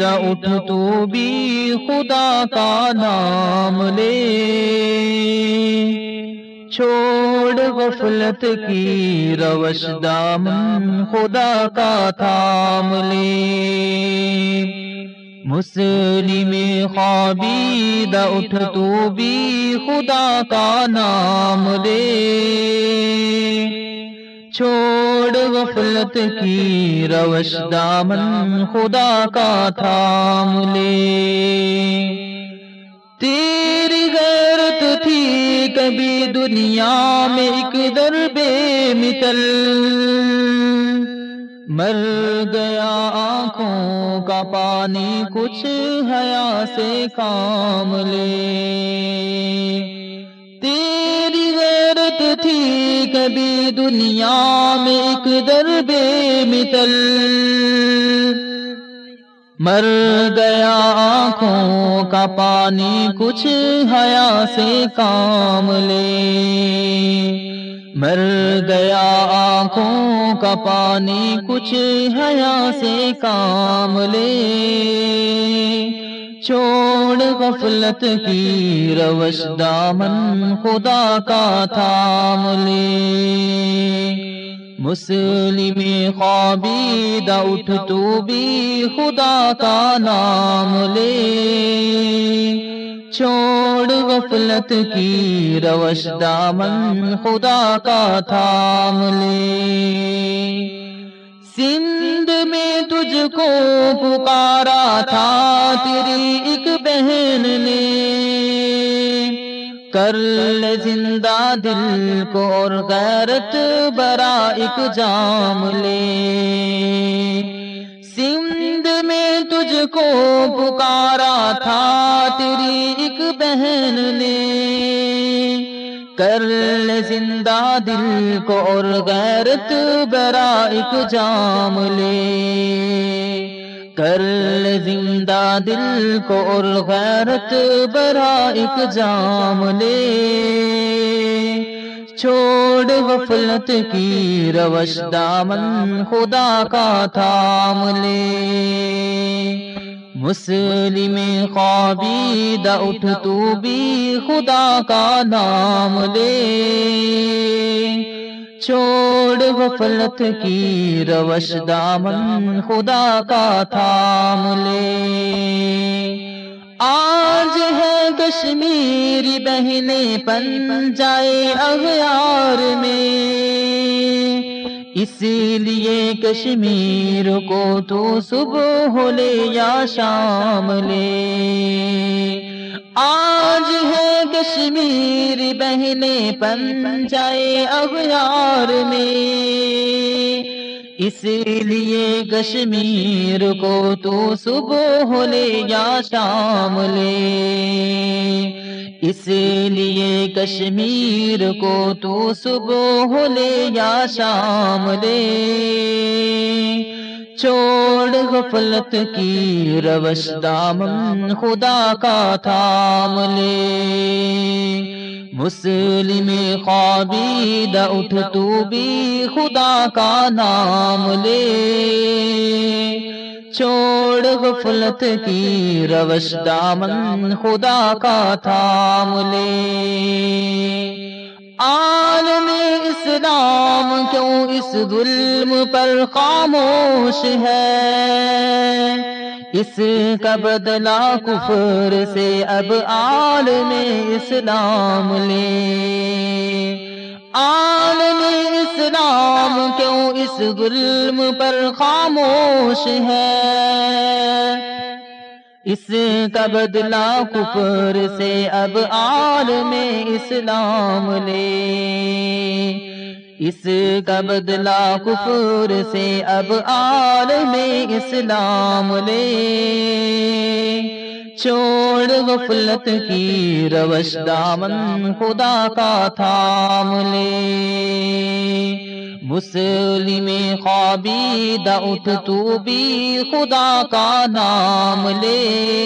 دا اٹھ تو بھی خدا کا نام لے۔ چھوڑ غفلت کی روش دامن خدا کا تھام لے۔ مسلم خوابی دا اٹھ تو بھی خدا کا نام لے۔ چھوڑ غفلت کی روش دامن خدا کا تھام لے تیری غیرت تھی کبھی دنیا میں ایک دربے متل۔ مر گیا آنکھوں کا پانی کچھ حیا سے کام لے تیری دنیا میں ایک دربے متل مر گیا آنکھوں کا پانی، کچھ حیا سے کام لے۔ مر گیا آنکھوں کا پانی، کچھ حیا سے کام لے۔ چھوڑ غفلت کی روش دامن خدا کا تھام لے مسلم خوابی دا اٹھ تو بھی خدا کا نام لے۔ چھوڑ غفلت کی روش دامن خدا کا تھام لے سندھ میں تجھ کو پکارا تھا، تیری ایک بہن نے۔ کر لے زندہ دل کو اور غیرت برا ایک جام لے۔ سندھ میں تجھ کو پکارا تھا، تیری ایک بہن نے۔ کر لے زندہ دل کو اور غیرت برا ایک جام لے۔ کر لے زندہ دل کو اور غیرت برا ایک جام لے۔ چھوڑ غفلت کی روش دامن خدا کا تھام لے۔ مسلم خوابی دا اٹھ تو بھی خدا کا نام لے۔ چھوڑ غفلت کی روش دامن خدا کا تھام لے۔ آج ہے کشمیری بہنیں پن جائے اغیار میں۔ اسی لیے کشمیر کو تو صبح ہو لے یا شام لے۔ آج ہے کشمیر بہنیں پن جائے اغیار میں۔ اس لیے کشمیر کو تو صبح لے یا شام لے۔ اس لیے کشمیر کو تو صبح لے یا شام لے۔ چھوڑ غفلت کی روش دامن خدا کا تھام لے۔ مسلم خوابی دا اٹھ تو بھی خدا کا نام لے۔ چھوڑ غفلت کی روش دامن خدا کا تھام لے۔ عالم اسلام کیوں اس ظلم پر خاموش ہے؟ اس کا بدلا کفر سے اب عالم اسلام لے۔ عالم اسلام کیوں اس ظلم پر خاموش ہے؟ اس کا بدلا کفر سے اب عالم اسلام لے۔ اس کا بدلا کفر سے اب عالم اسلام لے۔ چھوڑ غفلت کی روش دامن خدا کا تھام لے۔ مسلم خوابی دا اٹھ تو بھی خدا کا نام لے۔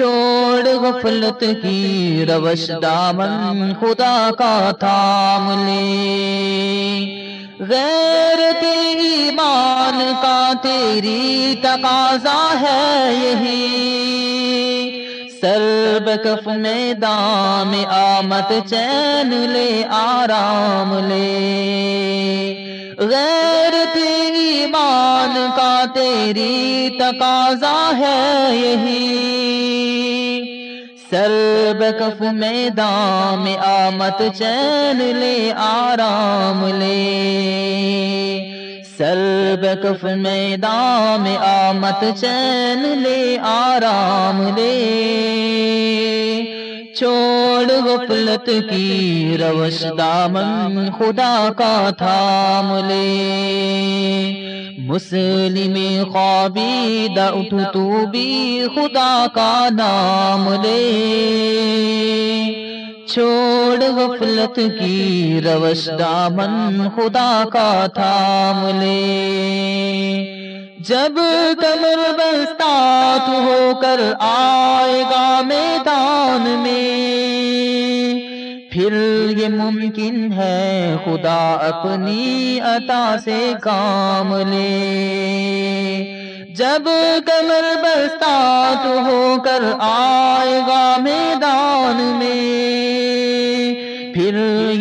چھوڑ غفلت کی روش دامن خدا کا تھام لے۔ غیر ایمان کا تیری تقاضا ہے یہی۔ سر بکف میں دام آمد چین لے، آرام لے۔ غیر ایمان کا تیری تقاضا ہے یہی۔ سر بکف میں دام آمد چین لے، آرام لے۔ سر بکف میں دام آمد چین لے، آرام لے۔ چھوڑ غفلت کی روش دامن خدا کا تھام لے مسلم خوابی اٹھ تو بھی خدا کا نام لے چھوڑ غفلت کی روش دامن خدا کا تھام لے جب کمر بستا تو ہو کر آئے گا میدان میں، پھر یہ ممکن ہے خدا اپنی عطا سے کام لے۔ جب کمر بستا تو ہو کر آئے گا میدان میں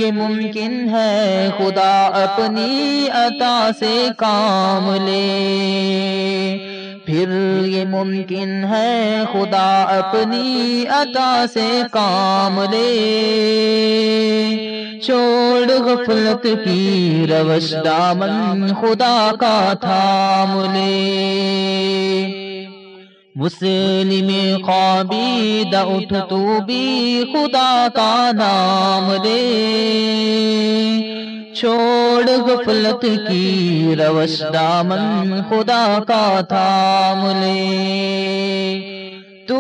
یہ ممکن ہے خدا اپنی عطا سے کام لے۔ پھر یہ ممکن ہے خدا اپنی عطا سے کام لے۔ چھوڑ غفلت کی روش دامن خدا کا تھام لے۔ مسلم خوابی اٹھ تو بھی خدا کا نام لے۔ چھوڑ غفلت کی روش دامن خدا کا تھام لے۔ تو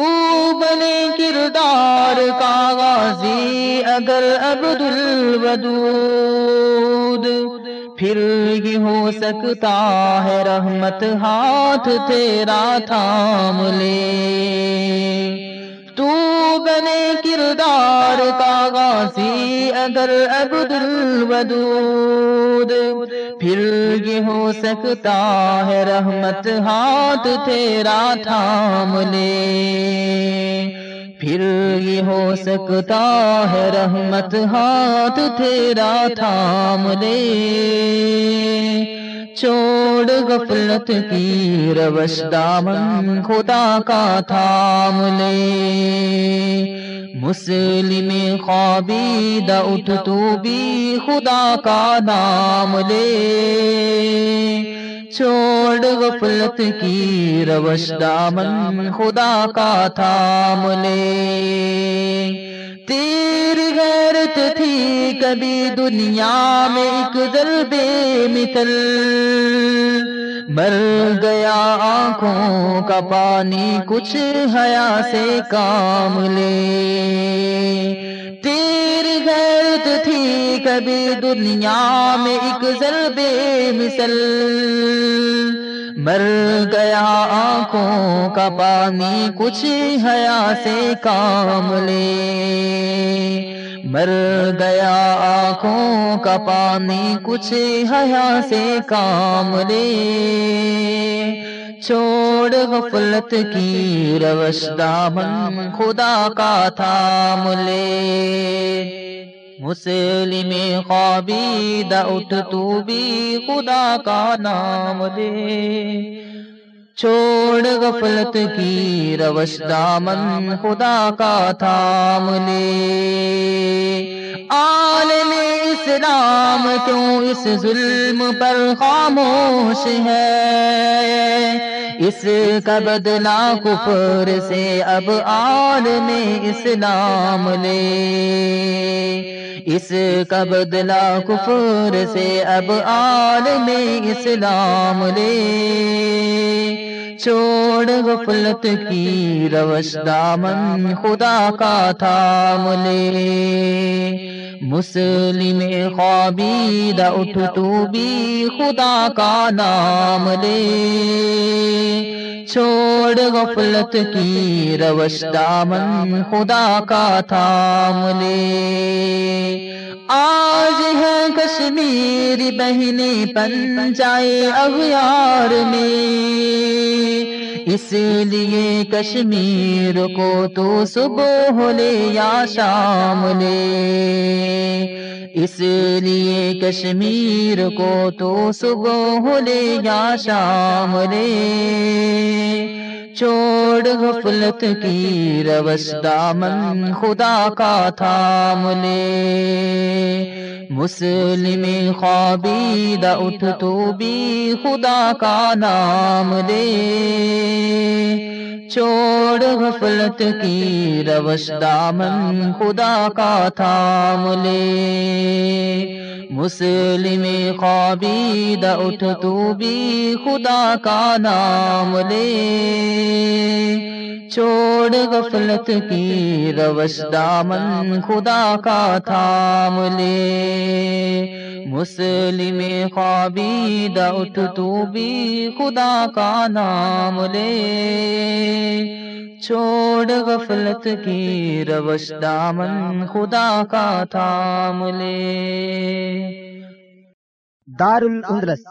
بنے کردار کا غازی اگر عبد الودود پھر یہ ہو سکتا ہے رحمت ہاتھ تیرا تھام لے۔ تو بنے کردار کا غازی اگر عبد الودود پھر یہ ہو سکتا ہے رحمت ہاتھ تیرا تھام لے۔ پھر یہ ہو سکتا ہے رحمت ہاتھ تیرا تھام لے۔ چھوڑ غفلت کی روش دامن خدا کا تھام لے۔ مسلم خوابی اٹھ تو بھی خدا کا نام لے۔ چھوڑ غفلت کی روش دامن خدا کا تھام لے تیر غیرت تھی کبھی دنیا میں ایک ضربے مثل مر گیا آنکھوں کا پانی کچھ حیا سے کام لے تیر غیرت تھی کبھی دنیا میں ایک ضربے مثل۔ مر گیا آنکھوں کا پانی، کچھ حیا سے کام لے۔ مر گیا آنکھوں کا پانی، کچھ حیا سے کام لے۔ چھوڑ غفلت کی روش دامن خدا کا تھام لے مسلم خوابی اٹھ تو بھی خدا کا نام لے چھوڑ غفلت کی روش دامن خدا کا تھام لے اسلام کیوں اس ظلم پر خاموش ہے؟ اس کا بدلا کفر سے اب عالم اسلام لے۔ اس کا بدلا کفر سے اب عالم اسلام لے۔ چھوڑ غفلت کی روش دامن خدا کا تھام لے۔ مسلم خوابی اٹھ تو بھی خدا کا نام لے۔ چھوڑ غفلت کی روش دامن خدا کا تھام لے۔ آج ہے کشمیر بہنی پن جائے اغیار میں۔ اس لیے کشمیر کو تو صبح لے یا شام لے۔ اس لیے کشمیر کو تو صبح لے یا شام لے۔ چھوڑ غفلت کی روش دامن خدا کا تھام لے مسلم خوابید اٹھ تو بھی خدا کا نام لے۔ چھوڑ غفلت کی روش دامن خدا کا تھام لے مسلم خوابید اٹھ تو بھی خدا کا نام لے۔ چھوڑ غفلت کی روش دامن خدا کا تھام لے۔ مسلم خوابید اٹھ تو بھی خدا کا نام لے۔ چھوڑ غفلت کی روش دامن خدا کا تھام لے دار الاندلس